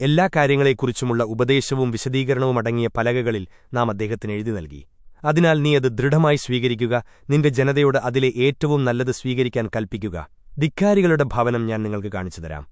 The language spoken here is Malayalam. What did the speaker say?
എല്ലാ കാര്യങ്ങളെക്കുറിച്ചുമുള്ള ഉപദേശവും വിശദീകരണവും അടങ്ങിയ പലകകളിൽ നാം അദ്ദേഹത്തിന് എഴുതി നൽകി. അതിനാൽ നീ അത് ദൃഢമായി സ്വീകരിക്കുക നിന്റെ ജനതയോട് അതിലെ ഏറ്റവും നല്ലത് സ്വീകരിക്കാൻ കൽപ്പിക്കുക. ധിക്കാരികളുടെ ഭവനം ഞാൻ നിങ്ങൾക്ക് കാണിച്ചു തരാം.